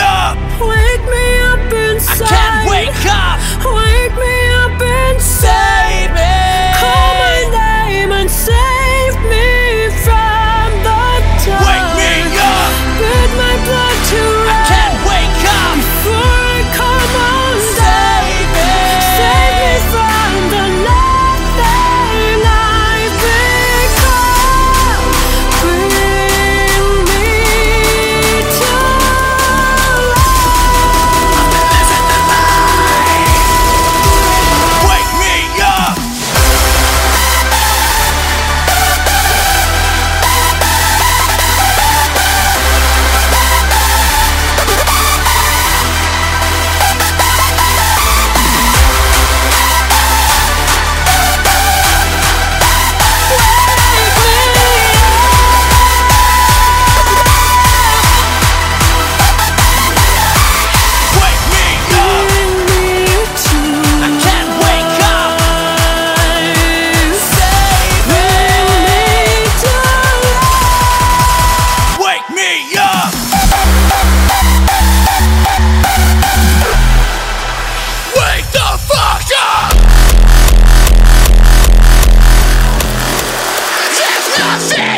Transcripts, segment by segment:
up! Wake me up inside! I can't wake up! Wake me up inside!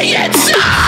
the inside!